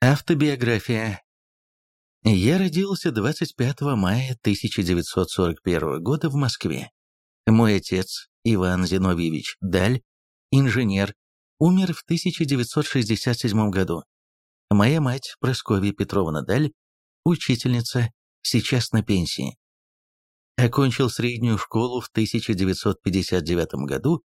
Автобиография. Я родился 25 мая 1941 года в Москве. Мой отец, Иван Зиновьевич Даль, инженер, умер в 1967 году. Моя мать, Прасковья Петровна Даль, учительница, сейчас на пенсии. Окончил среднюю школу в 1959 году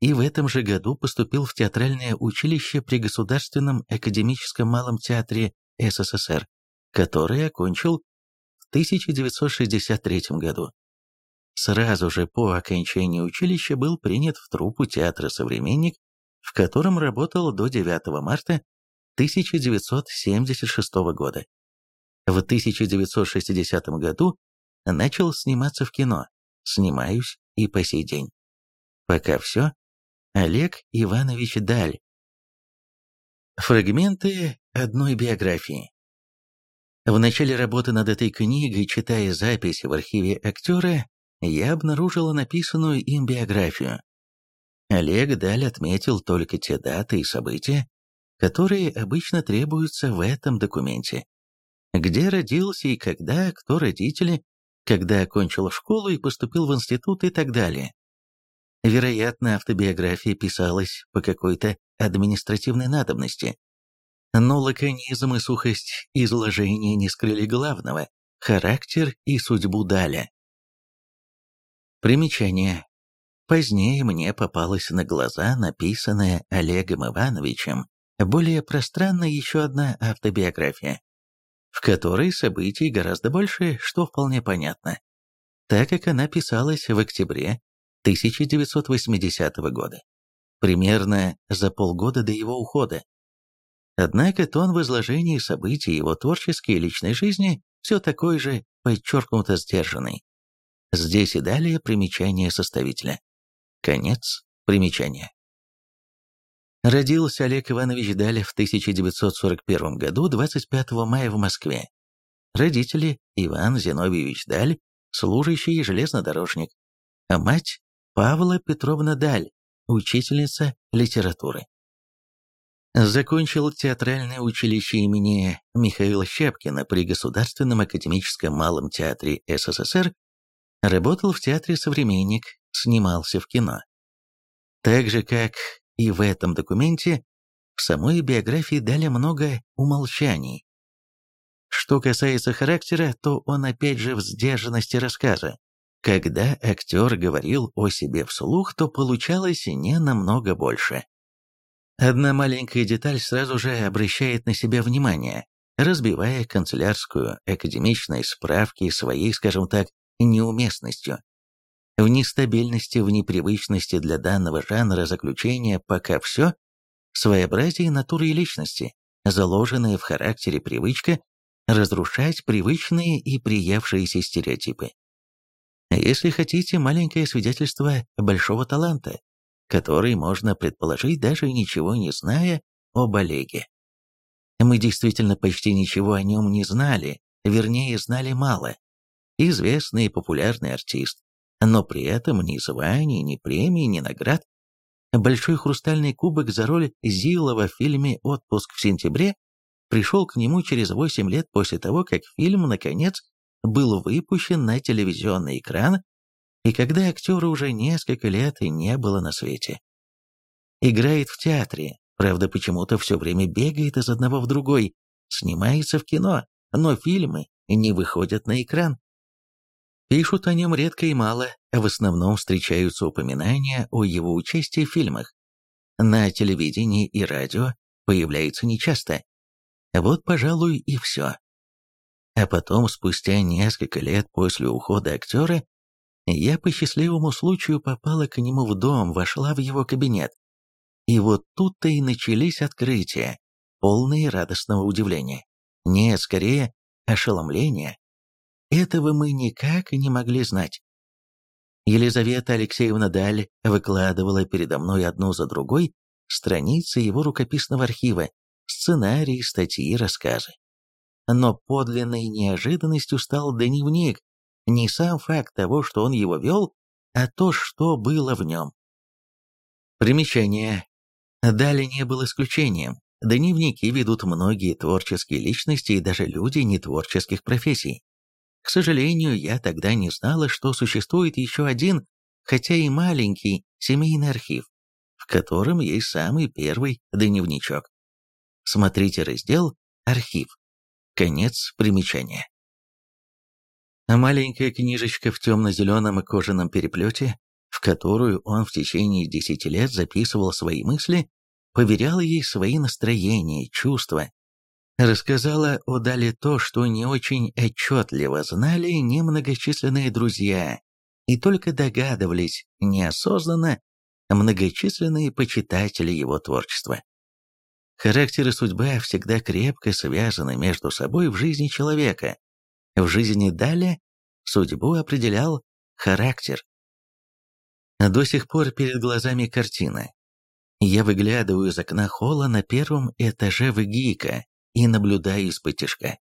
и в этом же году поступил в театральное училище при Государственном академическом малом театре СССР, который окончил в 1963 году. Сразу же по окончании училища был принят в труппу театра «Современник», в котором работал до 9 марта 1976 года. В 1960 году начал сниматься в кино, снимаюсь и по сей день. Пока все. Олег Иванович Даль. Фрагменты одной биографии. В начале работы над этой книгой, читая записи в архиве актера, я обнаружила написанную им биографию. Олег Даль отметил только те даты и события, которые обычно требуются в этом документе. Где родился и когда, кто родители, когда окончил школу и поступил в институт и так далее. Вероятно, автобиография писалась по какой-то административной надобности. Но лаконизм и сухость изложения не скрыли главного – характер и судьбу Даля. Примечание. Позднее мне попалась на глаза написанная Олегом Ивановичем более пространная еще одна автобиография, в которой событий гораздо больше, что вполне понятно, так как она писалась в октябре 1980 года, примерно за полгода до его ухода. Однако тон в изложении событий его творческой и личной жизни все такой же подчеркнуто сдержанный. Здесь и далее примечание составителя. Конец примечания. Родился Олег Иванович Даль в 1941 году 25 мая в Москве. Родители Иван Зиновьевич Даль, служащий железнодорожник, а мать Павла Петровна Даль, учительница литературы. Закончил театральное училище имени Михаила Щепкина при Государственном академическом малом театре СССР, работал в театре «Современник», снимался в кино. Так же, как и в этом документе, в самой биографии дали много умолчаний. Что касается характера, то он опять же в сдержанности рассказа. Когда актер говорил о себе вслух, то получалось не намного больше. Одна маленькая деталь сразу же обращает на себя внимание, разбивая канцелярскую академичной справки своей, скажем так, неуместностью. В нестабильности, в непривычности для данного жанра заключения пока все, своеобразие натуры и личности, заложенная в характере привычка разрушать привычные и приевшиеся стереотипы. Если хотите, маленькое свидетельство большого таланта, который можно предположить, даже ничего не зная об Олеге. Мы действительно почти ничего о нем не знали, вернее, знали мало. Известный и популярный артист, но при этом ни званий, ни премий, ни наград. Большой хрустальный кубок за роль Зилова в фильме «Отпуск в сентябре» пришел к нему через 8 лет после того, как фильм, наконец, был выпущен на телевизионный экран, и когда актера уже несколько лет и не было на свете. Играет в театре, правда, почему-то все время бегает из одного в другой, снимается в кино, но фильмы не выходят на экран. Пишут о нем редко и мало, а в основном встречаются упоминания о его участии в фильмах. На телевидении и радио появляется нечасто. Вот, пожалуй, и все. А потом, спустя несколько лет после ухода актера, я по счастливому случаю попала к нему в дом, вошла в его кабинет. И вот тут-то и начались открытия, полные радостного удивления. Нет, скорее, ошеломления. Этого мы никак не могли знать. Елизавета Алексеевна Даль выкладывала передо мной одну за другой страницы его рукописного архива, сценарии, статьи, рассказы. Но подлинной неожиданностью стал дневник, не сам факт того, что он его вел, а то, что было в нем. Примечание. Далее не был исключением. дневники ведут многие творческие личности и даже люди нетворческих профессий. К сожалению, я тогда не знала, что существует еще один, хотя и маленький, семейный архив, в котором есть самый первый дневничок. Смотрите раздел «Архив». Конец примечания. А маленькая книжечка в темно-зеленом кожаном переплете, в которую он в течение десяти лет записывал свои мысли, поверяла ей свои настроения, чувства. Рассказала о Дале то, что не очень отчетливо знали немногочисленные друзья, и только догадывались неосознанно многочисленные почитатели его творчества. Характер и судьба всегда крепко связаны между собой в жизни человека. В жизни Даля судьбу определял характер. До сих пор перед глазами картина. Я выглядываю из окна холла на первом этаже в ГИКа и наблюдаю из-под тяжка.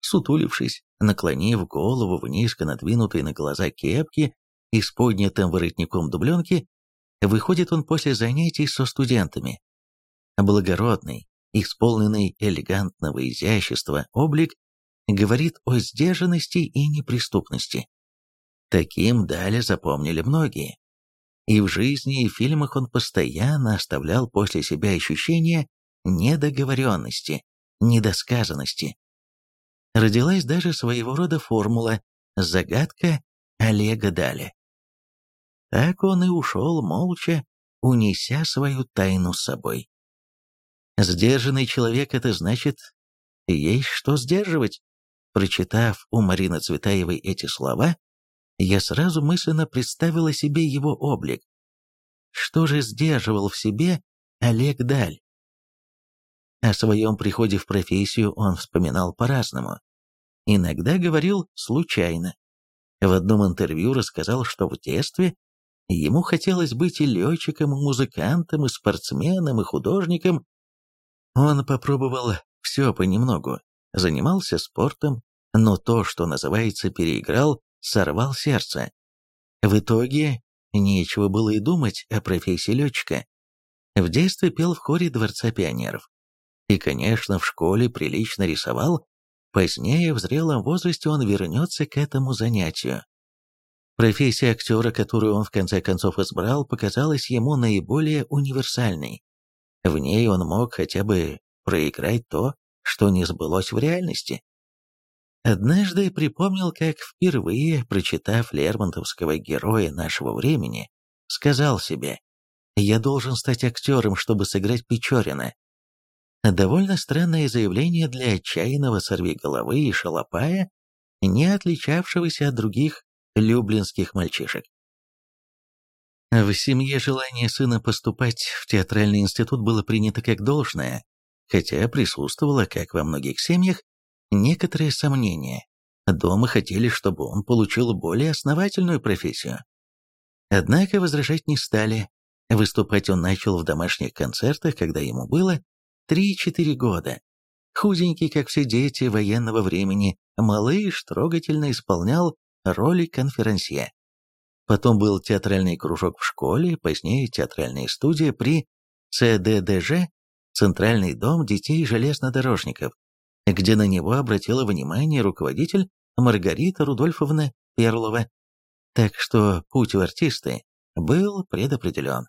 Сутулившись, наклонив голову в низко надвинутой на глаза кепки и с поднятым воротником дубленки, выходит он после занятий со студентами. Благородный, исполненный элегантного изящества облик говорит о сдержанности и неприступности. Таким далее запомнили многие. И в жизни, и в фильмах он постоянно оставлял после себя ощущение недоговоренности, недосказанности. Родилась даже своего рода формула «загадка Олега Дали». Так он и ушел молча, унеся свою тайну с собой. Сдержанный человек — это значит, есть что сдерживать. Прочитав у Марины Цветаевой эти слова, я сразу мысленно представила себе его облик. Что же сдерживал в себе Олег Даль? О своем приходе в профессию он вспоминал по-разному. Иногда говорил случайно. В одном интервью рассказал, что в детстве ему хотелось быть и летчиком, и музыкантом, и спортсменом, и художником, он попробовал все понемногу, занимался спортом, но то, что называется переиграл, сорвал сердце. В итоге нечего было и думать о профессии летчика. В детстве пел в хоре Дворца пионеров. И, конечно, в школе прилично рисовал, позднее, в зрелом возрасте, он вернется к этому занятию. Профессия актера, которую он в конце концов избрал, показалась ему наиболее универсальной. В ней он мог хотя бы проиграть то, что не сбылось в реальности. Однажды припомнил, как впервые, прочитав Лермонтовского героя нашего времени, сказал себе, «Я должен стать актером, чтобы сыграть Печорина». Довольно странное заявление для отчаянного сорвиголовы и шалопая, не отличавшегося от других люблинских мальчишек. В семье желание сына поступать в театральный институт было принято как должное, хотя присутствовало, как во многих семьях, некоторые сомнения. Дома хотели, чтобы он получил более основательную профессию. Однако возражать не стали. Выступать он начал в домашних концертах, когда ему было 3-4 года. Худенький, как все дети военного времени, малыш трогательно исполнял роли конферансье. Потом был театральный кружок в школе, позднее театральная студия при ЦДДЖ «Центральный дом детей железнодорожников», где на него обратила внимание руководитель Маргарита Рудольфовна Перлова. Так что путь в артисты был предопределен.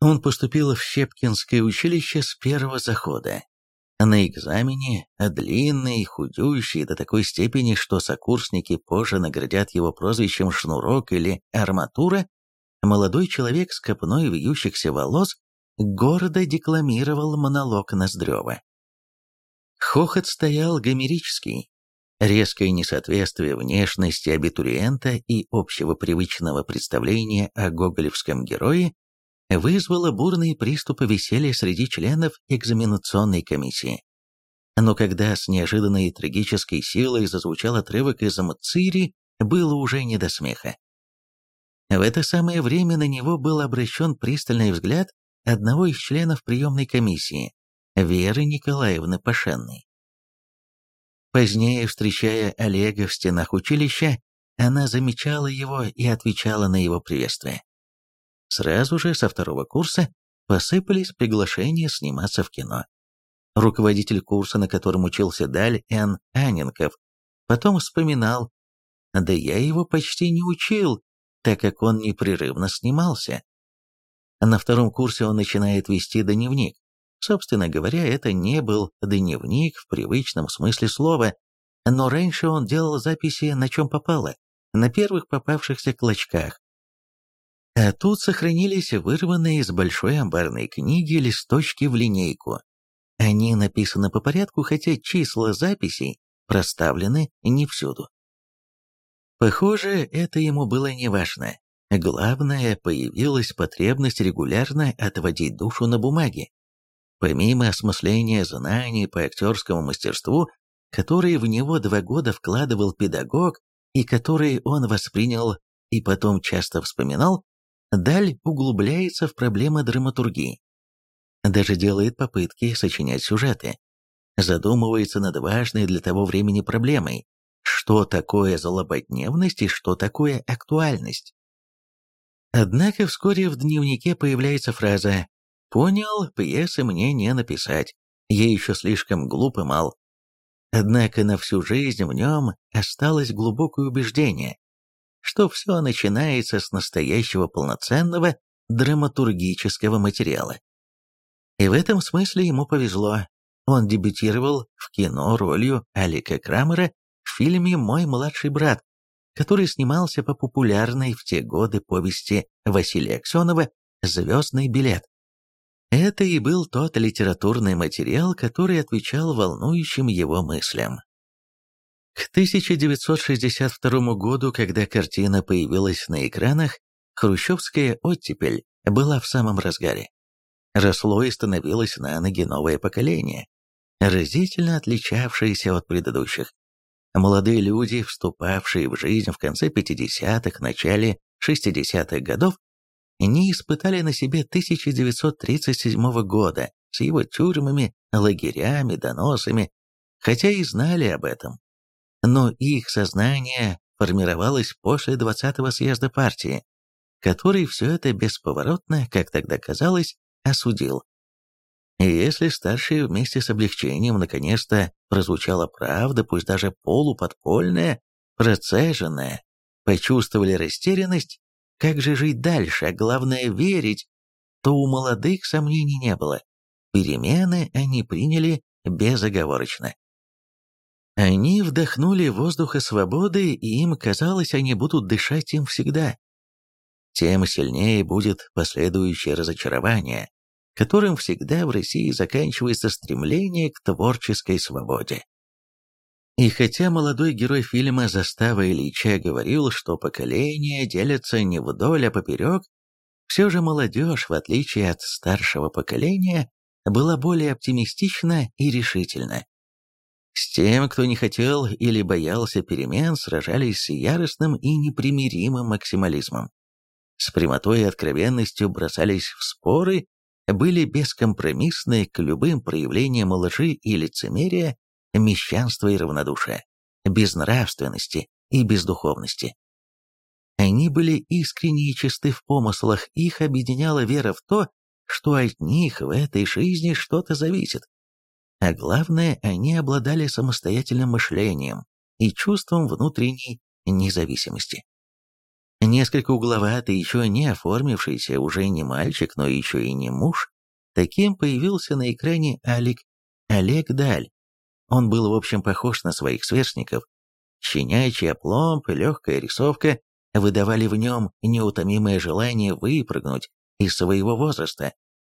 Он поступил в Щепкинское училище с первого захода, на экзамене, длинный, худющий до такой степени, что сокурсники позже наградят его прозвищем «Шнурок» или «Арматура», молодой человек с копной вьющихся волос гордо декламировал монолог Ноздрева. Хохот стоял гомерический. Резкое несоответствие внешности абитуриента и общего привычного представления о гоголевском герое вызвало бурные приступы веселья среди членов экзаменационной комиссии. Но когда с неожиданной трагической силой зазвучал отрывок из Мцири, было уже не до смеха. В это самое время на него был обращен пристальный взгляд одного из членов приемной комиссии, Веры Николаевны Пашенной. Позднее, встречая Олега в стенах училища, она замечала его и отвечала на его приветствие. Сразу же со второго курса посыпались приглашения сниматься в кино. Руководитель курса, на котором учился Даль Н. Аненков, потом вспоминал, «Да я его почти не учил, так как он непрерывно снимался». На втором курсе он начинает вести дневник. Собственно говоря, это не был дневник в привычном смысле слова, но раньше он делал записи на чем попало, на первых попавшихся клочках. А тут сохранились вырванные из большой амбарной книги листочки в линейку. Они написаны по порядку, хотя числа записей проставлены не всюду. Похоже, это ему было неважно. Главное, появилась потребность регулярно отводить душу на бумаге. Помимо осмысления знаний по актерскому мастерству, которые в него два года вкладывал педагог и которые он воспринял и потом часто вспоминал, Даль углубляется в проблемы драматургии. Даже делает попытки сочинять сюжеты. Задумывается над важной для того времени проблемой, что такое злободневность и что такое актуальность. Однако вскоре в дневнике появляется фраза «Понял, пьесы мне не написать, я еще слишком глуп и мал». Однако на всю жизнь в нем осталось глубокое убеждение, что все начинается с настоящего полноценного драматургического материала. И в этом смысле ему повезло. Он дебютировал в кино ролью Алика Крамера в фильме «Мой младший брат», который снимался по популярной в те годы повести Василия Аксенова «Звездный билет». Это и был тот литературный материал, который отвечал волнующим его мыслям. К 1962 году, когда картина появилась на экранах, хрущевская оттепель была в самом разгаре. Росло и становилось на ноги новое поколение, разительно отличавшееся от предыдущих. Молодые люди, вступавшие в жизнь в конце 50-х, начале 60-х годов, не испытали на себе 1937 года с его тюрьмами, лагерями, доносами, хотя и знали об этом. Но их сознание формировалось после 20-го съезда партии, который все это бесповоротно, как тогда казалось, осудил. И если старшие вместе с облегчением наконец-то прозвучала правда, пусть даже полуподпольная, процеженная, почувствовали растерянность, как же жить дальше, а главное верить, то у молодых сомнений не было. Перемены они приняли безоговорочно. Они вдохнули воздуха свободы, и им казалось, они будут дышать им всегда. Тем сильнее будет последующее разочарование, которым всегда в России заканчивается стремление к творческой свободе. И хотя молодой герой фильма «Застава Ильича» говорил, что поколения делятся не вдоль, а поперек, все же молодежь, в отличие от старшего поколения, была более оптимистична и решительна. С тем, кто не хотел или боялся перемен, сражались с яростным и непримиримым максимализмом. С прямотой и откровенностью бросались в споры, были бескомпромиссны к любым проявлениям лжи и лицемерия мещанства и равнодушия, безнравственности и бездуховности. Они были искренне и чисты в помыслах, их объединяла вера в то, что от них в этой жизни что-то зависит. А главное, они обладали самостоятельным мышлением и чувством внутренней независимости. Несколько угловатый, еще не оформившийся, уже не мальчик, но еще и не муж, таким появился на экране Алик Олег Даль, он был, в общем, похож на своих сверстников. Щенячий опломб легкая рисовка выдавали в нем неутомимое желание выпрыгнуть из своего возраста.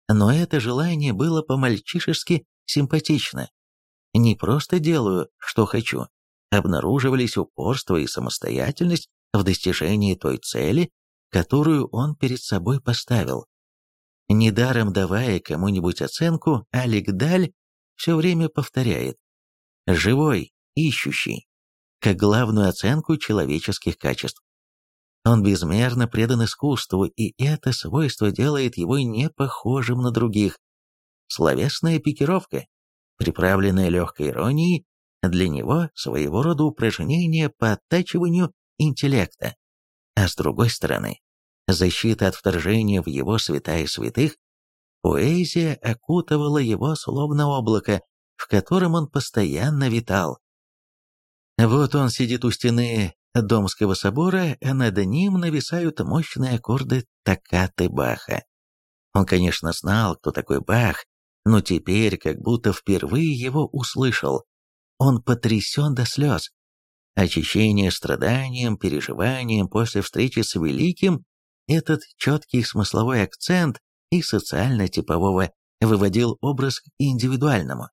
Но это желание было по-мальчишески симпатично. Не просто делаю, что хочу. Обнаруживались упорство и самостоятельность в достижении той цели, которую он перед собой поставил. Недаром давая кому-нибудь оценку, Алик Даль все время повторяет живой, ищущий, как главную оценку человеческих качеств. Он безмерно предан искусству, и это свойство делает его не похожим на других. Словесная пикировка, приправленная легкой иронией, для него своего рода упражнение по оттачиванию интеллекта. А с другой стороны, защита от вторжения в его святая святых, Поэзия окутывала его словно облако, в котором он постоянно витал. Вот он сидит у стены Домского собора, а над ним нависают мощные аккорды токкаты Баха. Он, конечно, знал, кто такой Бах, но теперь как будто впервые его услышал. Он потрясен до слез. Очищение страданием, переживанием после встречи с Великим, этот четкий смысловой акцент и социально-типового выводил образ к индивидуальному.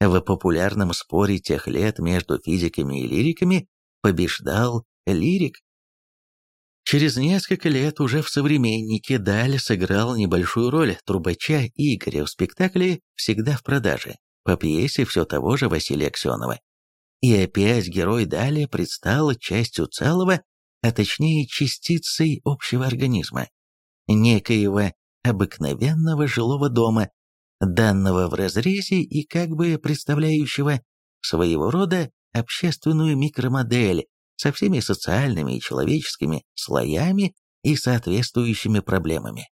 В популярном споре тех лет между физиками и лириками побеждал лирик. Через несколько лет уже в «Современнике» Даль сыграл небольшую роль трубача Игоря в спектакле «Всегда в продаже» по пьесе все того же Василия Аксенова. И опять герой Дали предстал частью целого, а точнее частицей общего организма, некоего обыкновенного жилого дома, данного в разрезе и как бы представляющего своего рода общественную микромодель со всеми социальными и человеческими слоями и соответствующими проблемами.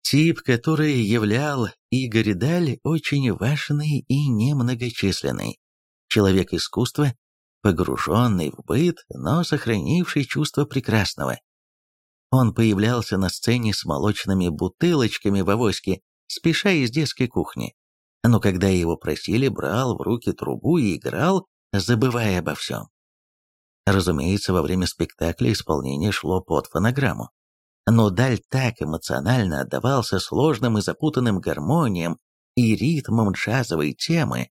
Тип, который являл Игорь Даль, очень важный и немногочисленный. Человек искусства, погруженный в быт, но сохранивший чувство прекрасного. Он появлялся на сцене с молочными бутылочками в авоське, спеша из детской кухни. Но когда его просили, брал в руки трубу и играл, забывая обо всем. Разумеется, во время спектакля исполнение шло под фонограмму. Но Даль так эмоционально отдавался сложным и запутанным гармониям и ритмам джазовой темы,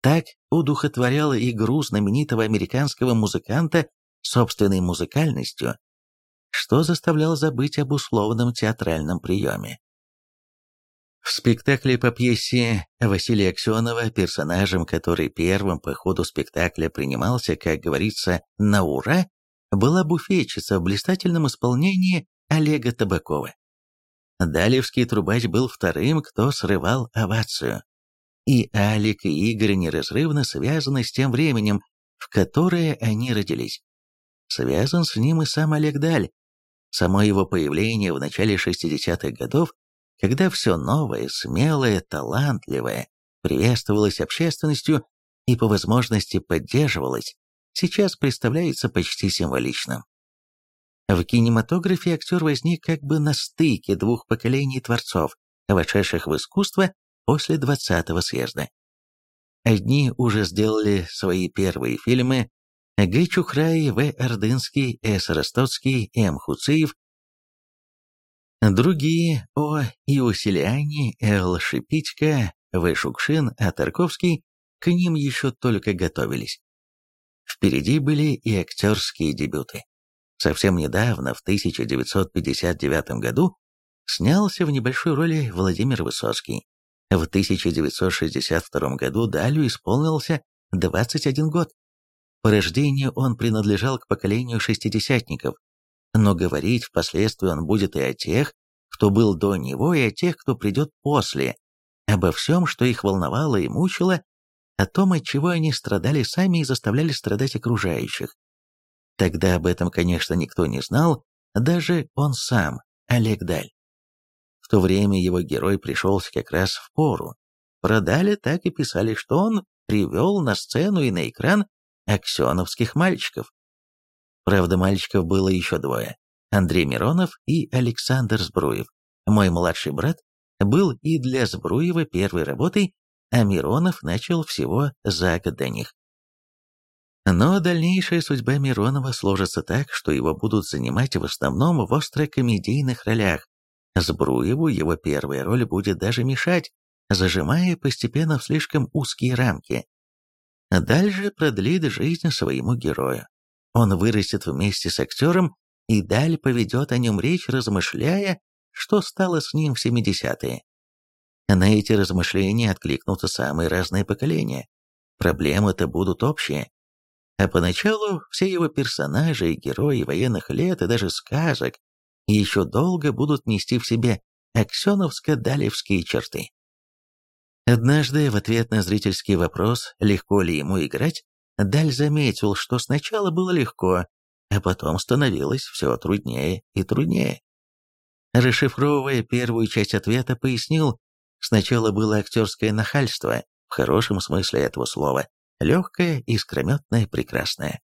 так удухотворяла игру знаменитого американского музыканта собственной музыкальностью, что заставлял забыть об условном театральном приеме. В спектакле по пьесе Василия Аксенова, персонажем, который первым по ходу спектакля принимался, как говорится, на ура, была буфетчица в блистательном исполнении Олега Табакова. Далевский трубач был вторым, кто срывал овацию. И Алик, и Игорь неразрывно связаны с тем временем, в которое они родились. Связан с ним и сам Олег Даль. Само его появление в начале 60-х годов когда все новое, смелое, талантливое приветствовалось общественностью и по возможности поддерживалось, сейчас представляется почти символичным. В кинематографе актер возник как бы на стыке двух поколений творцов, вошедших в искусство после 20-го съезда. Одни уже сделали свои первые фильмы Г. Чухрай, В. Ордынский, С. Ростоцкий, М. Хуциев Другие О. Иусилиани, Л. Шипитько. Шукшин, А. Тарковский к ним еще только готовились. Впереди были и актерские дебюты. Совсем недавно, в 1959 году, снялся в небольшой роли Владимир Высоцкий. В 1962 году Далю исполнился 21 год. По рождению он принадлежал к поколению шестидесятников, но говорить впоследствии он будет и о тех, кто был до него, и о тех, кто придет после, обо всем, что их волновало и мучило, о том, от чего они страдали сами и заставляли страдать окружающих. Тогда об этом, конечно, никто не знал, даже он сам, Олег Даль. В то время его герой пришелся как раз в пору. Про Даля так и писали, что он привел на сцену и на экран аксеновских мальчиков. Правда, мальчиков было еще двое. Андрей Миронов и Александр Збруев. Мой младший брат был и для Збруева первой работой, а Миронов начал всего за год до них. Но дальнейшая судьба Миронова сложится так, что его будут занимать в основном в острокомедийных ролях. Збруеву его первая роль будет даже мешать, зажимая постепенно в слишком узкие рамки. Дальше продлит жизнь своему герою. Он вырастет вместе с актером, и Даль поведет о нем речь, размышляя, что стало с ним в 70-е. На эти размышления откликнутся самые разные поколения. Проблемы-то будут общие. А поначалу все его персонажи и герои военных лет и даже сказок еще долго будут нести в себе аксеновско-далевские черты. Однажды в ответ на зрительский вопрос, легко ли ему играть, Даль заметил, что сначала было легко, а потом становилось все труднее и труднее. Расшифровывая первую часть ответа, пояснил, сначала было актерское нахальство, в хорошем смысле этого слова, легкое, искрометное, прекрасное.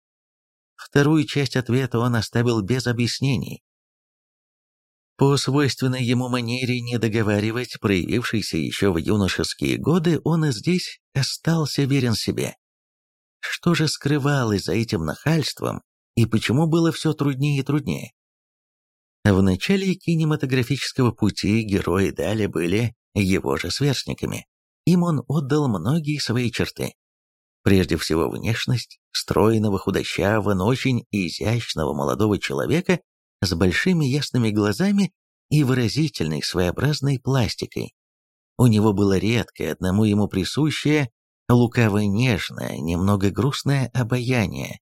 Вторую часть ответа он оставил без объяснений. По свойственной ему манере не договаривать, проявившейся еще в юношеские годы, он и здесь остался верен себе. Что же скрывалось за этим нахальством, и почему было все труднее и труднее? В начале кинематографического пути герои Дали были его же сверстниками. Им он отдал многие свои черты. Прежде всего внешность стройного, худощавого, но очень изящного молодого человека с большими ясными глазами и выразительной своеобразной пластикой. У него было редкое, одному ему присущее, лукаво-нежное, немного грустное обаяние.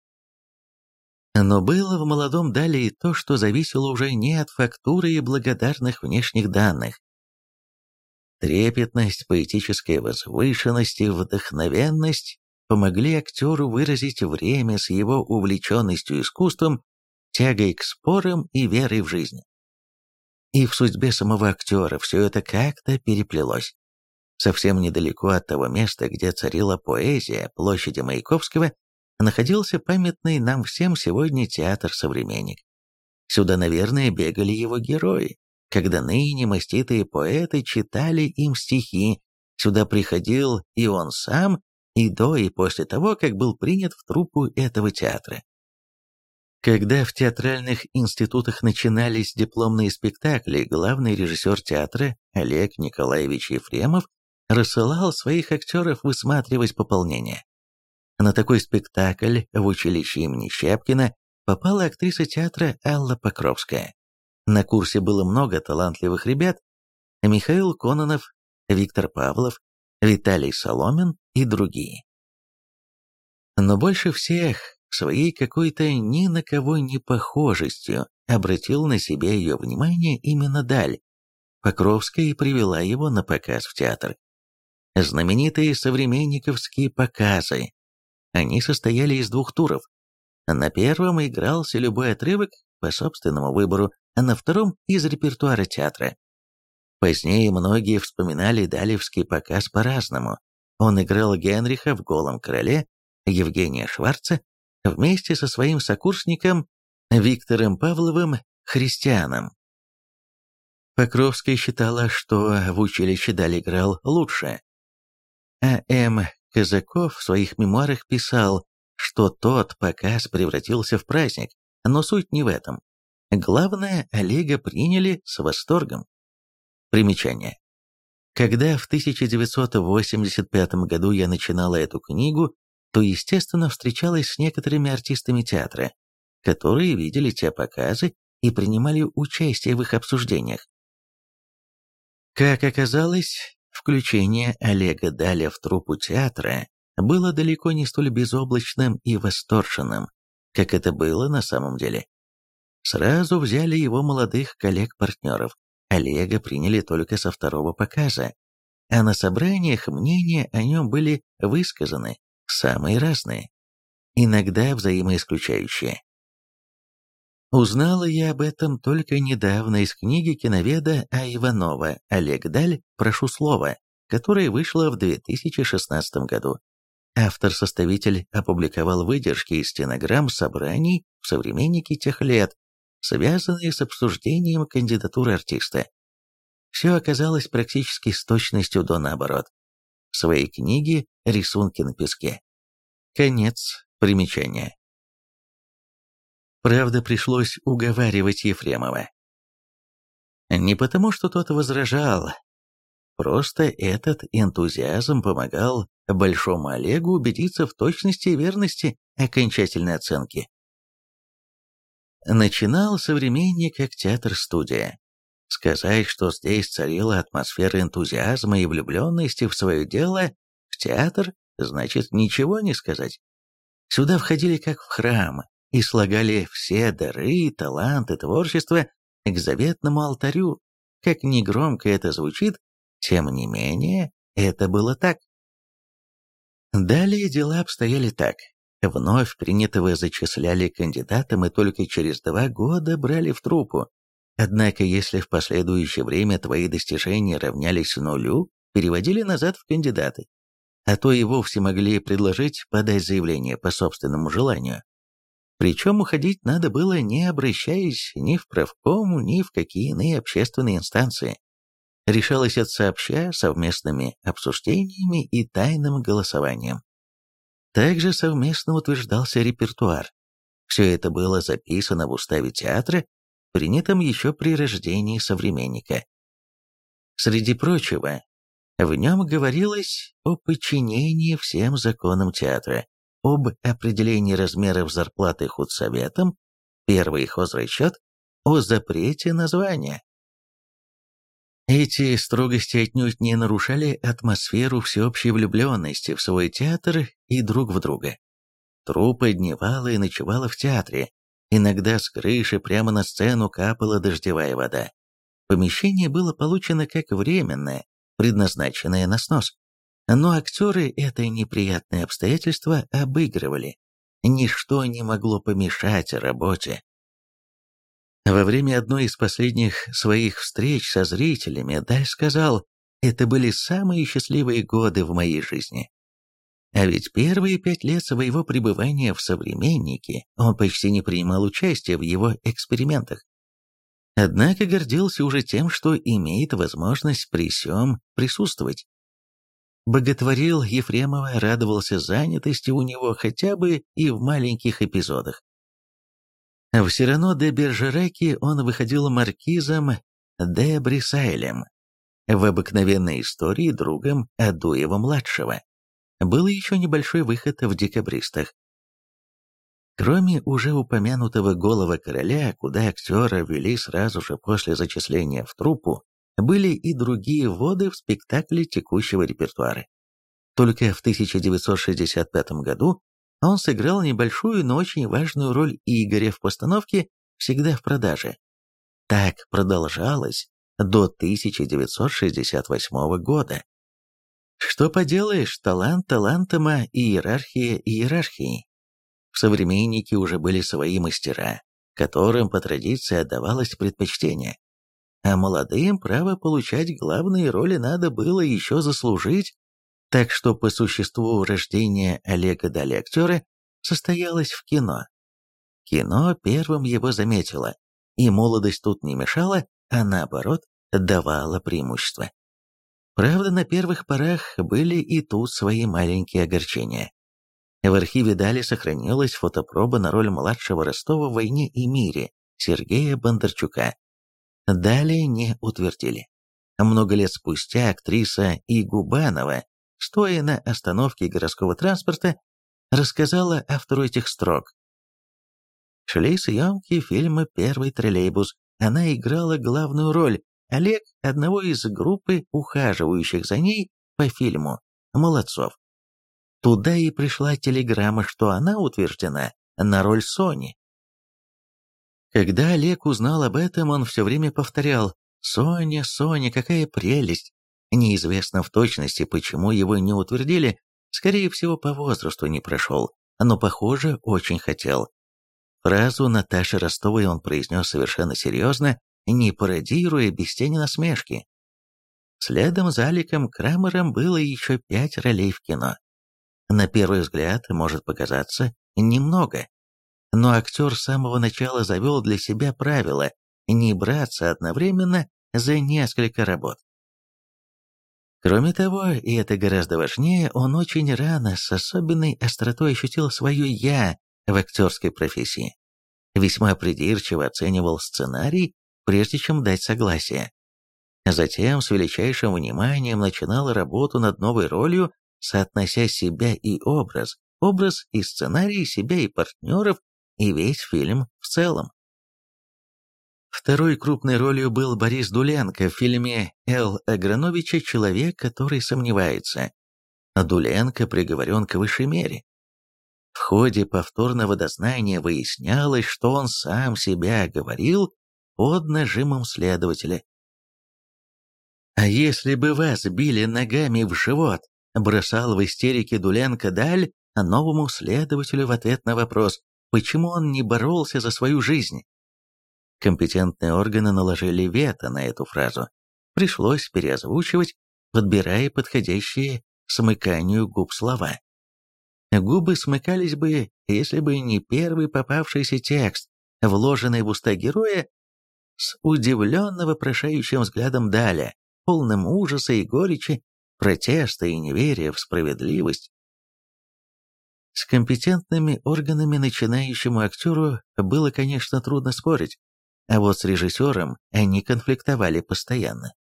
Но было в молодом Дале и то, что зависело уже не от фактуры и благодарных внешних данных. Трепетность, поэтическая возвышенность и вдохновенность помогли актеру выразить время с его увлеченностью искусством, тягой к спорам и верой в жизнь. И в судьбе самого актера все это как-то переплелось. Совсем недалеко от того места, где царила поэзия площади Маяковского, находился памятный нам всем сегодня театр «Современник». Сюда, наверное, бегали его герои, когда ныне маститые поэты читали им стихи, сюда приходил и он сам, и до, и после того, как был принят в труппу этого театра. Когда в театральных институтах начинались дипломные спектакли, главный режиссер театра Олег Николаевич Ефремов рассылал своих актеров высматривать пополнение. На такой спектакль в училище имени Щепкина попала актриса театра Алла Покровская. На курсе было много талантливых ребят, Михаил Кононов, Виктор Павлов, Виталий Соломин и другие. Но больше всех своей какой-то ни на кого не похожестью обратил на себя ее внимание именно Даль. Покровская и привела его на показ в театр. Знаменитые современниковские показы. Они состояли из двух туров. На первом игрался любой отрывок по собственному выбору, а на втором – из репертуара театра. Позднее многие вспоминали Далевский показ по-разному. Он играл Генриха в «Голом короле», Евгения Шварца, вместе со своим сокурсником Виктором Павловым Христианом. Покровская считала, что в училище Даль играл лучше. А М. Казаков в своих мемуарах писал, что тот показ превратился в праздник, но суть не в этом. Главное, Олега приняли с восторгом. Примечание. Когда в 1985 году я начинала эту книгу, то, естественно, встречалась с некоторыми артистами театра, которые видели те показы и принимали участие в их обсуждениях. Как оказалось, включение Олега Даля в труппу театра было далеко не столь безоблачным и восторженным, как это было на самом деле. Сразу взяли его молодых коллег-партнеров, Олега приняли только со второго показа, а на собраниях мнения о нем были высказаны самые разные, иногда взаимоисключающие. Узнала я об этом только недавно из книги киноведа А. Иванова «Олег Даль. Прошу слова», которая вышла в 2016 году. Автор-составитель опубликовал выдержки из стенограмм собраний в «Современнике тех лет», связанные с обсуждением кандидатуры артиста. Все оказалось практически с точностью до наоборот. В своей книге «Рисунки на песке». Конец примечания. Правда, пришлось уговаривать Ефремова. Не потому, что тот возражал, просто этот энтузиазм помогал Большому Олегу убедиться в точности и верности окончательной оценки. Начинал современник как театр-студия. Сказать, что здесь царила атмосфера энтузиазма и влюбленности в свое дело, в театр, значит ничего не сказать. Сюда входили как в храм и слагали все дары, таланты, творчество к заветному алтарю. Как негромко это звучит, тем не менее, это было так. Далее дела обстояли так. Вновь принятого зачисляли кандидатом и только через два года брали в труппу. Однако, если в последующее время твои достижения равнялись нулю, переводили назад в кандидаты, а то и вовсе могли предложить подать заявление по собственному желанию. Причем уходить надо было, не обращаясь ни в правком, ни в какие иные общественные инстанции. Решалось это сообща, совместными обсуждениями и тайным голосованием. Также совместно утверждался репертуар. Все это было записано в уставе театра, принятом еще при рождении современника. Среди прочего, в нем говорилось о подчинении всем законам театра, об определении размеров зарплаты худсоветам, первый хозрасчет, о запрете названия. Эти строгости отнюдь не нарушали атмосферу всеобщей влюбленности в свой театр и друг в друга. Труппа дневала и ночевала в театре, иногда с крыши прямо на сцену капала дождевая вода. Помещение было получено как временное, предназначенное на снос. Но актеры это неприятное обстоятельство обыгрывали. Ничто не могло помешать работе. Во время одной из последних своих встреч со зрителями Даль сказал, «Это были самые счастливые годы в моей жизни». А ведь первые пять лет своего пребывания в «Современнике» он почти не принимал участия в его экспериментах. Однако гордился уже тем, что имеет возможность при всем присутствовать боготворил Ефремова, радовался занятости у него хотя бы и в маленьких эпизодах. В Сирано де Бержераке он выходил маркизом де Брисайлем, в обыкновенной истории другом Адуева-младшего. Был еще небольшой выход в декабристах. Кроме уже упомянутого «Голого короля», куда актера ввели сразу же после зачисления в труппу, были и другие вводы в спектакле текущего репертуара. Только в 1965 году он сыграл небольшую, но очень важную роль Игоря в постановке «Всегда в продаже». Так продолжалось до 1968 года. Что поделаешь, талант талантом, а иерархия иерархией. В «Современнике» уже были свои мастера, которым по традиции отдавалось предпочтение а молодым право получать главные роли надо было еще заслужить, так что по существу рождение Олега Дали актера состоялось в кино. Кино первым его заметило, и молодость тут не мешала, а наоборот, давала преимущество. Правда, на первых порах были и тут свои маленькие огорчения. В архиве Дали сохранилась фотопроба на роль младшего Ростова в «Войне и мире» Сергея Бондарчука, Далее не утвердили. Много лет спустя актриса Игубанова, стоя на остановке городского транспорта, рассказала автору этих строк. Шли съемки фильма «Первый троллейбус». Она играла главную роль, Олег – одного из группы ухаживающих за ней по фильму «Молодцов». Туда и пришла телеграмма, что она утверждена на роль Сони. Когда Олег узнал об этом, он все время повторял «Соня, Соня, какая прелесть!» Неизвестно в точности, почему его не утвердили, скорее всего, по возрасту не прошел, но, похоже, очень хотел. Фразу Наташи Ростовой он произнес совершенно серьезно, не пародируя без тени насмешки. Следом за Аликом Крамером было еще пять ролей в кино. На первый взгляд может показаться немного, но актер с самого начала завел для себя правило не браться одновременно за несколько работ. Кроме того, и это гораздо важнее, он очень рано с особенной остротой ощутил свое «я» в актерской профессии. Весьма придирчиво оценивал сценарий, прежде чем дать согласие. Затем с величайшим вниманием начинал работу над новой ролью, соотнося себя и образ, образ и сценарий, себя и партнеров и весь фильм в целом. Второй крупной ролью был Борис Дуленко в фильме Эл Аграновича «Человек, который сомневается». Дуленко приговорен к высшей мере. В ходе повторного дознания выяснялось, что он сам себя говорил под нажимом следователя. «А если бы вас били ногами в живот?» бросал в истерике Дуленко Даль новому следователю в ответ на вопрос, почему он не боролся за свою жизнь. Компетентные органы наложили вето на эту фразу. Пришлось переозвучивать, подбирая подходящие смыканию губ слова. Губы смыкались бы, если бы не первый попавшийся текст, вложенный в уста героя с удивленно вопрошающим взглядом Даля, полным ужаса и горечи, протеста и неверия в справедливость. С компетентными органами начинающему актеру было, конечно, трудно спорить, а вот с режиссером они конфликтовали постоянно.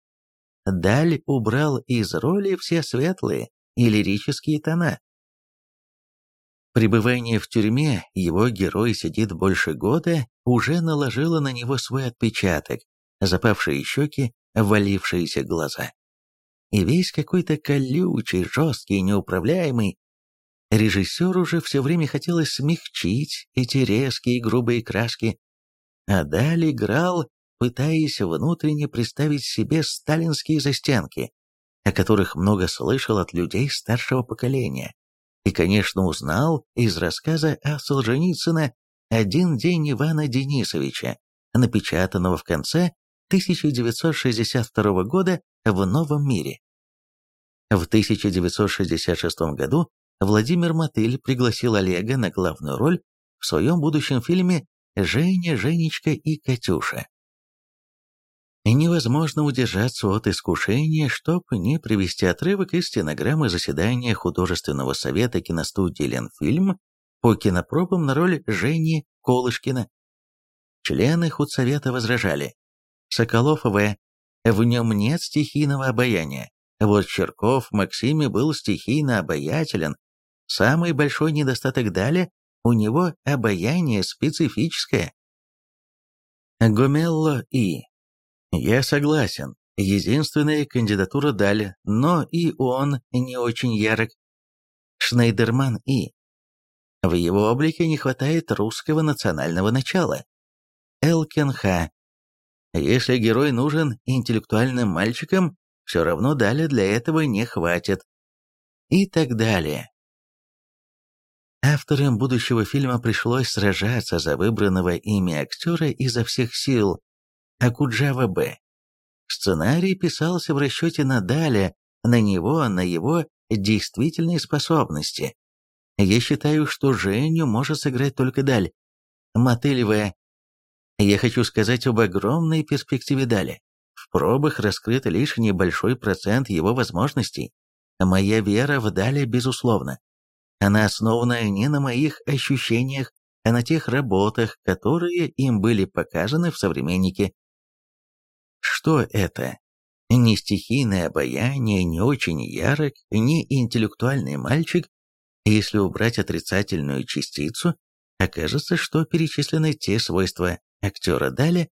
Даль убрал из роли все светлые и лирические тона. Пребывание в тюрьме, его герой сидит больше года, уже наложило на него свой отпечаток, запавшие щеки, валившиеся глаза. И весь какой-то колючий, жесткий, неуправляемый. Режиссеру уже все время хотелось смягчить эти резкие грубые краски, а далее играл, пытаясь внутренне представить себе сталинские застенки, о которых много слышал от людей старшего поколения. И, конечно, узнал из рассказа о Солженицына «Один день Ивана Денисовича», напечатанного в конце 1962 года в «Новом мире». В 1966 году Владимир Мотыль пригласил Олега на главную роль в своем будущем фильме «Женя, Женечка и Катюша». Невозможно удержаться от искушения, чтобы не привести отрывок из стенограммы заседания художественного совета киностудии «Ленфильм» по кинопробам на роль Жени Колышкина. Члены худсовета возражали. Соколов В. В нем нет стихийного обаяния. Вот Черков Максиме был стихийно обаятелен. Самый большой недостаток Дали – у него обаяние специфическое. Гомелло И. Я согласен. Единственная кандидатура Дали, но и он не очень ярок. Шнейдерман И. В его облике не хватает русского национального начала. Элкен Х. Если герой нужен интеллектуальным мальчикам, все равно Дали для этого не хватит. И так далее. Авторам будущего фильма пришлось сражаться за выбранного ими актера изо всех сил, Акуджава Б. Сценарий писался в расчете на Даля, на него, на его действительные способности. Я считаю, что Женю может сыграть только Даль. Мотель В. Я хочу сказать об огромной перспективе Дали. В пробах раскрыт лишь небольшой процент его возможностей. Моя вера в Даля безусловна. Она основана не на моих ощущениях, а на тех работах, которые им были показаны в «Современнике», что это? Не стихийное обаяние, не очень ярок, не интеллектуальный мальчик. Если убрать отрицательную частицу, окажется, что перечислены те свойства актера Дали,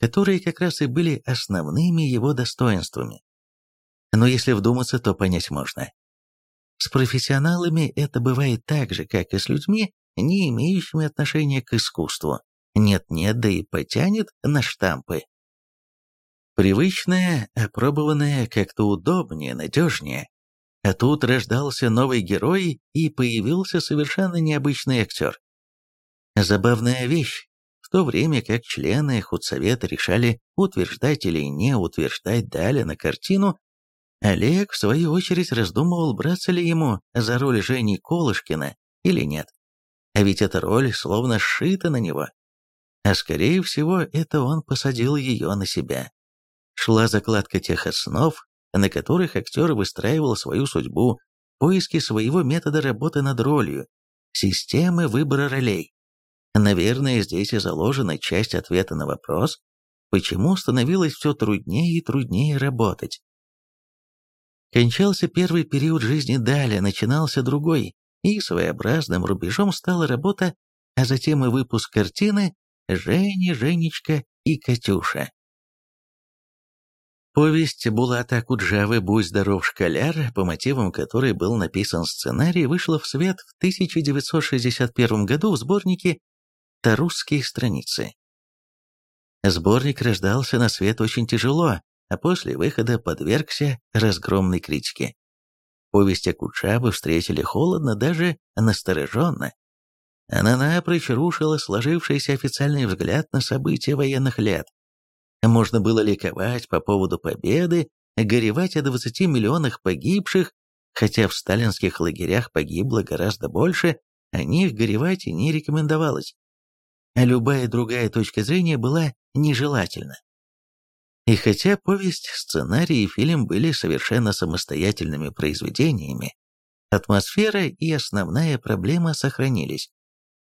которые как раз и были основными его достоинствами. Но если вдуматься, то понять можно. С профессионалами это бывает так же, как и с людьми, не имеющими отношения к искусству. Нет-нет, да и потянет на штампы. Привычное, опробованное как-то удобнее, надежнее. А тут рождался новый герой и появился совершенно необычный актер. Забавная вещь. В то время как члены худсовета решали, утверждать или не утверждать Дали на картину, Олег, в свою очередь, раздумывал, браться ли ему за роль Жени Колышкина или нет. А ведь эта роль словно сшита на него. А скорее всего, это он посадил ее на себя шла закладка тех основ, на которых актер выстраивал свою судьбу, поиски своего метода работы над ролью, системы выбора ролей. Наверное, здесь и заложена часть ответа на вопрос, почему становилось все труднее и труднее работать. Кончался первый период жизни Даля, начинался другой, и своеобразным рубежом стала работа, а затем и выпуск картины «Женя, Женечка и Катюша». Повесть Булата Куджавы «Будь здоров, школяр», по мотивам которой был написан сценарий, вышла в свет в 1961 году в сборнике «Тарусские страницы». Сборник рождался на свет очень тяжело, а после выхода подвергся разгромной критике. Повесть о Куджавы встретили холодно, даже настороженно. она напрочь рушила сложившийся официальный взгляд на события военных лет. Можно было ликовать по поводу победы, горевать о 20 миллионах погибших, хотя в сталинских лагерях погибло гораздо больше, о них горевать не рекомендовалось. Любая другая точка зрения была нежелательна. И хотя повесть, сценарий и фильм были совершенно самостоятельными произведениями, атмосфера и основная проблема сохранились.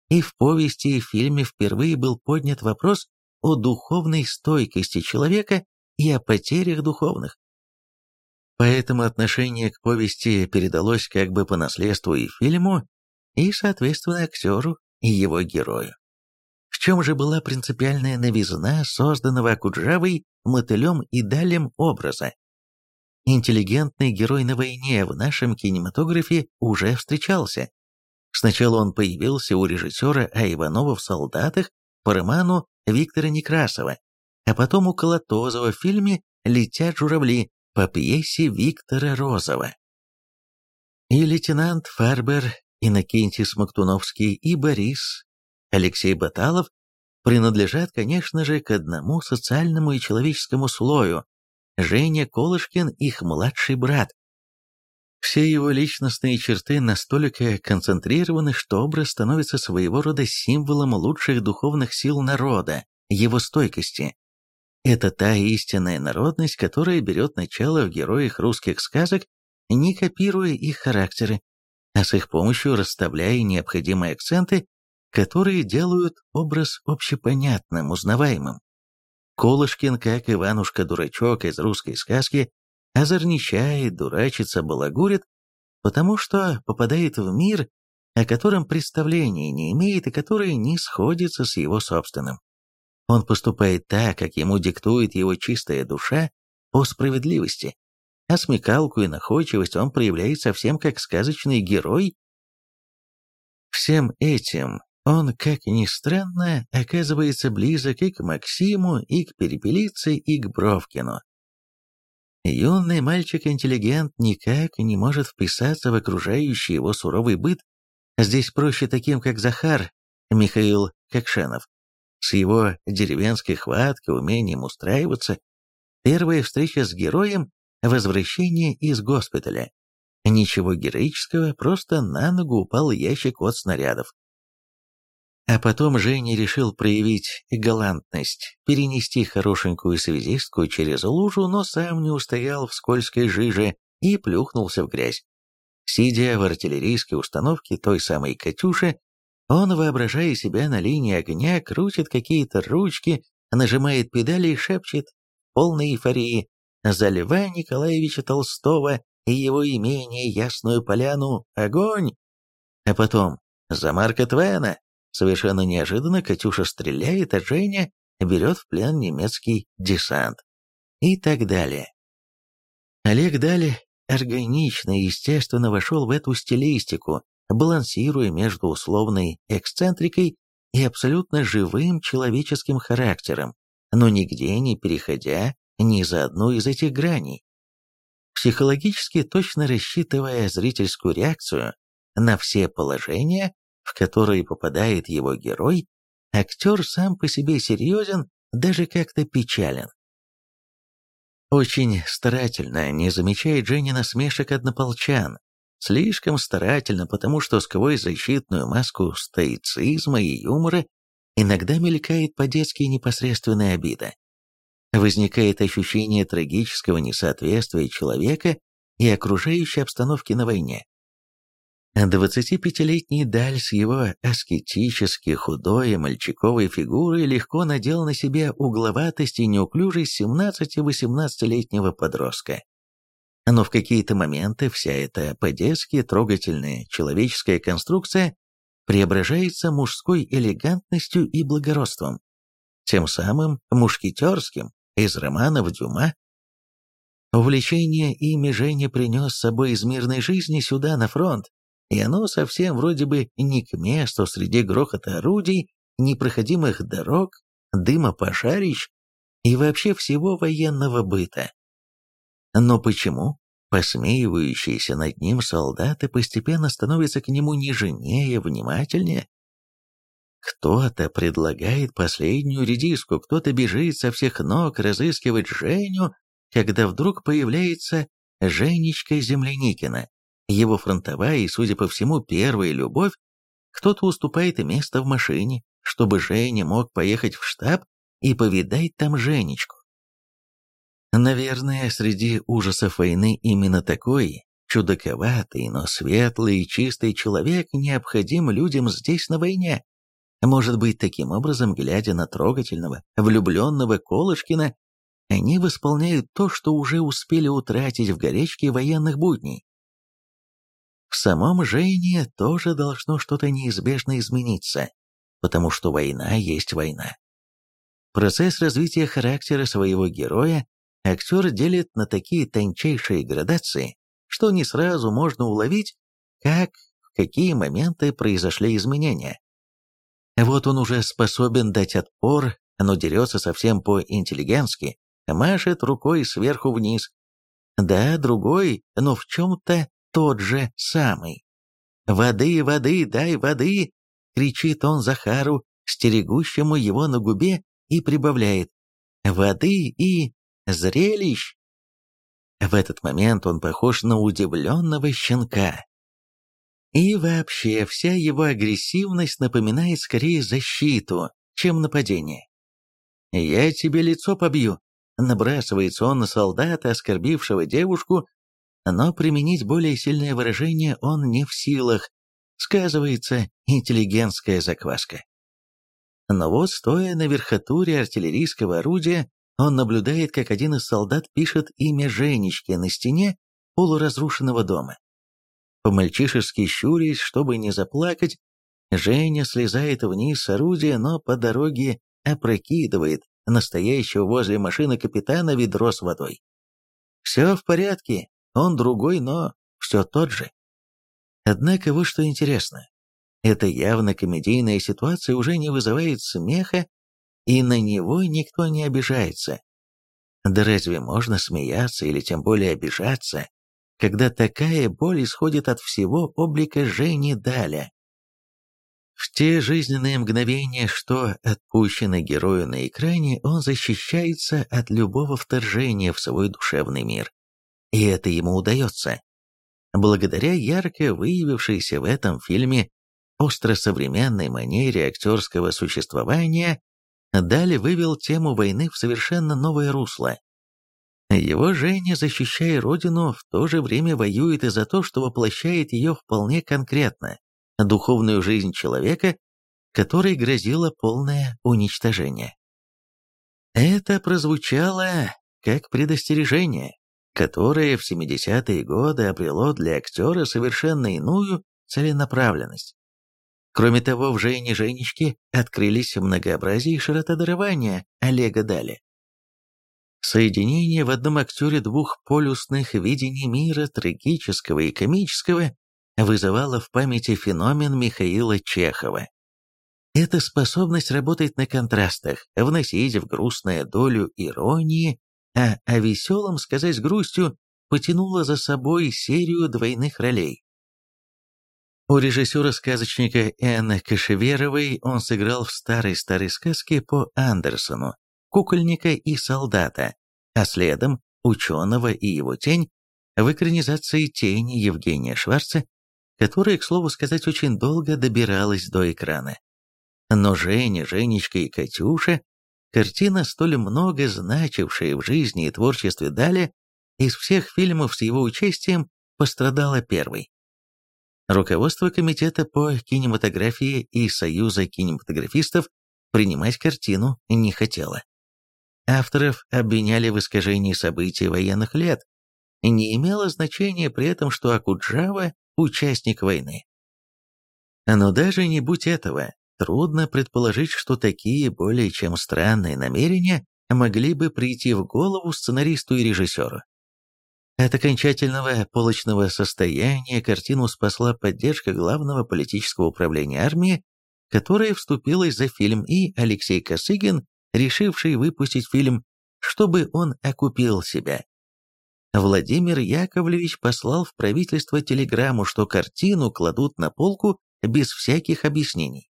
И в повести и фильме впервые был поднят вопрос о духовной стойкости человека и о потерях духовных. Поэтому отношение к повести передалось как бы по наследству и фильму, и, соответственно, актеру и его герою. Чем же была принципиальная новизна созданного Акуджавой, мотылем и далем образа? Интеллигентный герой на войне в нашем кинематографе уже встречался. Сначала он появился у режиссера А. Иванова в «Солдатах» по роману Виктора Некрасова, а потом у Колотозова в фильме «Летят журавли» по пьесе Виктора Розова. И лейтенант Фарбер, Иннокентий Смоктуновский, и Борис, Алексей Баталов принадлежат, конечно же, к одному социальному и человеческому слою. Женя Колышкин – их младший брат. Все его личностные черты настолько концентрированы, что образ становится своего рода символом лучших духовных сил народа, его стойкости. Это та истинная народность, которая берет начало в героях русских сказок, не копируя их характеры, а с их помощью расставляя необходимые акценты, которые делают образ общепонятным, узнаваемым. Колышкин, как Иванушка-дурачок из русской сказки, озорничает, дурачится, балагурит, потому что попадает в мир, о котором представления не имеет и который не сходится с его собственным. Он поступает так, как ему диктует его чистая душа по справедливости, а смекалку и находчивость он проявляет совсем как сказочный герой. Всем этим он, как ни странно, оказывается близок и к Максиму, и к Перепелице, и к Бровкину. Юный мальчик-интеллигент никак не может вписаться в окружающий его суровый быт, здесь проще таким, как Захар, Михаил Кокшенов. С его деревенской хваткой, умением устраиваться, первая встреча с героем – возвращение из госпиталя. Ничего героического, просто на ногу упал ящик от снарядов. А потом Женя решил проявить галантность, перенести хорошенькую связистку через лужу, но сам не устоял в скользкой жиже и плюхнулся в грязь. Сидя в артиллерийской установке той самой «Катюши», он, воображая себя на линии огня, крутит какие-то ручки, нажимает педали и шепчет полной эйфории «За Льва Николаевича Толстого и его имение Ясную Поляну! Огонь!» А потом «За Марка Твена!» Совершенно неожиданно Катюша стреляет, а Женя берет в плен немецкий десант. И так далее. Олег Дали органично и естественно вошел в эту стилистику, балансируя между условной эксцентрикой и абсолютно живым человеческим характером, но нигде не переходя ни за одну из этих граней. Психологически точно рассчитывая зрительскую реакцию на все положения, в которые попадает его герой, актер сам по себе серьезен, даже как-то печален. Очень старательно не замечает Женя насмешек однополчан, слишком старательно, потому что сквозь защитную маску стоицизма и юмора иногда мелькает по-детски непосредственная обида. Возникает ощущение трагического несоответствия человека и окружающей обстановки на войне. 25-летний Даль с его аскетически худой мальчиковой фигурой легко надел на себя угловатость и неуклюжесть 17-18-летнего подростка. Но в какие-то моменты вся эта по-детски трогательная человеческая конструкция преображается мужской элегантностью и благородством, тем самым мушкетерским из романов Дюма. Увлечение ими Женя принес с собой из мирной жизни сюда, на фронт, и оно совсем вроде бы не к месту среди грохота орудий, непроходимых дорог, дыма пожарищ и вообще всего военного быта. Но почему посмеивающиеся над ним солдаты постепенно становятся к нему нежнее, внимательнее? Кто-то предлагает последнюю редиску, кто-то бежит со всех ног разыскивать Женю, когда вдруг появляется Женечка Земляникина, его фронтовая и, судя по всему, первая любовь, кто-то уступает место в машине, чтобы Женя мог поехать в штаб и повидать там Женечку. Наверное, среди ужасов войны именно такой, чудаковатый, но светлый и чистый человек необходим людям здесь на войне. Может быть, таким образом, глядя на трогательного, влюбленного Колышкина, они восполняют то, что уже успели утратить в горячке военных будней. В самом Жене тоже должно что-то неизбежно измениться, потому что война есть война. Процесс развития характера своего героя актер делит на такие тончайшие градации, что не сразу можно уловить, как, в какие моменты произошли изменения. Вот он уже способен дать отпор, но дерется совсем по-интеллигентски, машет рукой сверху вниз. Да, другой, но в чем-то тот же самый. «Воды, воды, дай воды!» — кричит он Захару, стерегущему его на губе, и прибавляет «Воды и зрелищ!» В этот момент он похож на удивленного щенка. И вообще, вся его агрессивность напоминает скорее защиту, чем нападение. «Я тебе лицо побью», — набрасывается он на солдата, оскорбившего девушку, но применить более сильное выражение он не в силах, сказывается интеллигентская закваска. Но вот, стоя на верхотуре артиллерийского орудия, он наблюдает, как один из солдат пишет имя Женечки на стене полуразрушенного дома. По-мальчишески щурясь, чтобы не заплакать, Женя слезает вниз с орудия, но по дороге опрокидывает настоящего возле машины капитана ведро с водой. Все в порядке, он другой, но все тот же. Однако вот что интересно. Эта явно комедийная ситуация уже не вызывает смеха и на него никто не обижается. Да разве можно смеяться или тем более обижаться, когда такая боль исходит от всего облика Жени Даля? В те жизненные мгновения, что отпущены герою на экране, он защищается от любого вторжения в свой душевный мир. И это ему удается. Благодаря ярко выявившейся в этом фильме остросовременной манере актерского существования, Дали вывел тему войны в совершенно новое русло. Его Женя, защищая родину, в то же время воюет и за то, что воплощает ее вполне конкретно, духовную жизнь человека, которой грозило полное уничтожение. Это прозвучало как предостережение, которое в 70-е годы обрело для актера совершенно иную целенаправленность. Кроме того, в Жене Женечке открылись многообразие и широта дарования Олега Дали. Соединение в одном актере двух полюсных видений мира, трагического и комического, вызывало в памяти феномен Михаила Чехова. Эта способность работать на контрастах, вносить в грустное долю иронии, а о веселом сказать с грустью, потянула за собой серию двойных ролей. У режиссера-сказочника Энны Кашеверовой он сыграл в старой-старой сказке по Андерсону «Кукольника и солдата», а следом «Ученого и его тень» в экранизации «Тени» Евгения Шварца, которая, к слову сказать, очень долго добиралась до экрана. Но Женя, Женечка и Катюша, картина, столь много значившая в жизни и творчестве Даля, из всех фильмов с его участием пострадала первой. Руководство Комитета по кинематографии и Союза кинематографистов принимать картину не хотело. Авторов обвиняли в искажении событий военных лет. Не имело значения при этом, что Акуджава – участник войны. Но даже не будь этого, трудно предположить, что такие более чем странные намерения могли бы прийти в голову сценаристу и режиссеру. От окончательного полочного состояния картину спасла поддержка главного политического управления армии, которая вступилась за фильм, и Алексей Косыгин, решивший выпустить фильм, чтобы он окупил себя. Владимир Яковлевич послал в правительство телеграмму, что картину кладут на полку без всяких объяснений.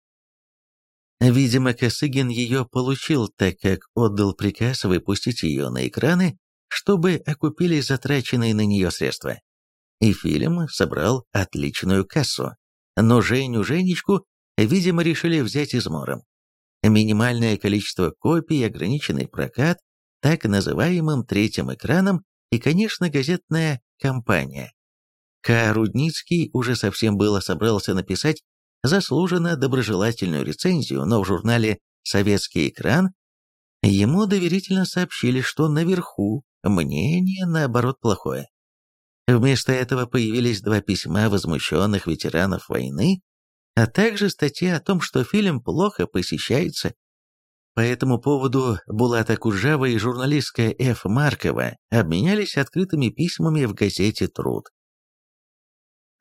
Видимо, Косыгин ее получил, так как отдал приказ выпустить ее на экраны, чтобы окупились затраченные на нее средства. И фильм собрал отличную кассу. Но Женю-Женечку, видимо, решили взять измором. Минимальное количество копий, ограниченный прокат, так называемым третьим экраном и, конечно, газетная кампания. К. Рудницкий уже совсем было собрался написать заслуженно доброжелательную рецензию, но в журнале «Советский экран» ему доверительно сообщили, что наверху мнение, наоборот, плохое. Вместо этого появились два письма возмущенных ветеранов войны, а также статья о том, что фильм плохо посещается. По этому поводу Булата Кужава и журналистка Ф. Маркова обменялись открытыми письмами в газете «Труд».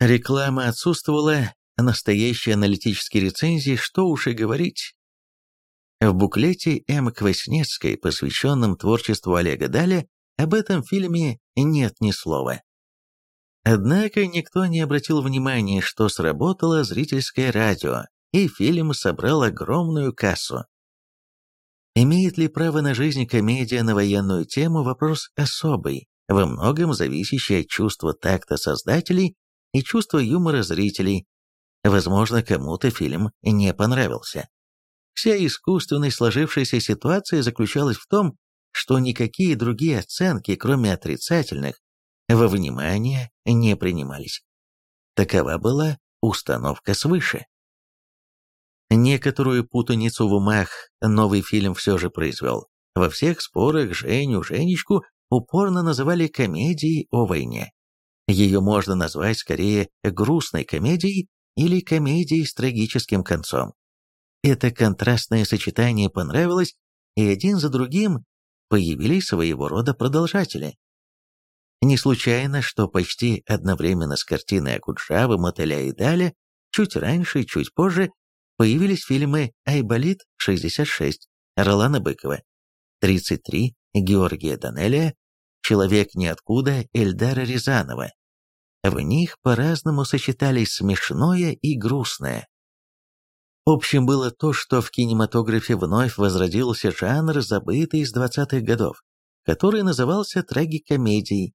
Реклама отсутствовала, настоящие аналитические рецензии, что уж и говорить. В буклете М. Кваснецкой, посвященном творчеству Олега Даля, об этом фильме нет ни слова. Однако никто не обратил внимания, что сработало зрительское радио, и фильм собрал огромную кассу. Имеет ли право на жизнь комедия на военную тему – вопрос особый, во многом зависящий от чувства такта создателей и чувства юмора зрителей. Возможно, кому-то фильм не понравился. Вся искусственность сложившаяся ситуация заключалась в том, что никакие другие оценки, кроме отрицательных, во внимание не принимались. Такова была установка свыше. Некоторую путаницу в умах новый фильм все же произвел. Во всех спорах Женю, Женечку упорно называли комедией о войне. Ее можно назвать скорее грустной комедией или комедией с трагическим концом. Это контрастное сочетание понравилось, и один за другим появились своего рода продолжатели. Не случайно, что почти одновременно с картиной Акуджавы, Мотыля и Даля, чуть раньше и чуть позже, появились фильмы «Айболит-66» Ролана Быкова, «33» Георгия Данелия, «Человек ниоткуда» Эльдара Рязанова. В них по-разному сочетались смешное и грустное. Общим было то, что в кинематографе вновь возродился жанр, забытый из 20-х годов, который назывался трагикомедией,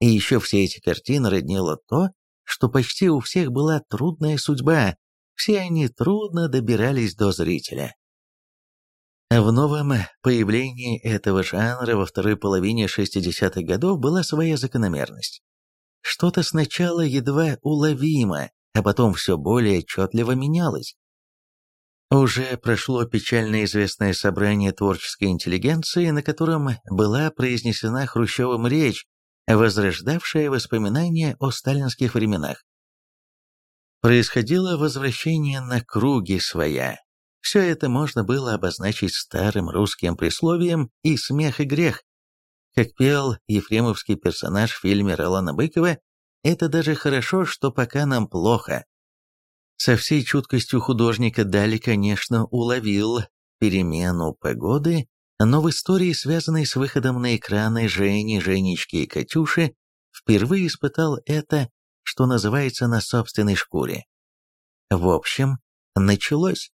и еще все эти картины роднило то, что почти у всех была трудная судьба, все они трудно добирались до зрителя. В новом появлении этого жанра во второй половине 60-х годов была своя закономерность. Что-то сначала едва уловимо, а потом все более отчетливо менялось. Уже прошло печально известное собрание творческой интеллигенции, на котором была произнесена Хрущевым речь возрождавшая воспоминания о сталинских временах. Происходило возвращение на круги своя. Все это можно было обозначить старым русским присловием и смех и грех. Как пел ефремовский персонаж в фильме Ролана Быкова, это даже хорошо, что пока нам плохо. Со всей чуткостью художника Дали, конечно, уловил перемену погоды но в истории, связанной с выходом на экраны Жени, Женечки и Катюши, впервые испытал это, что называется, на собственной шкуре. В общем, началось.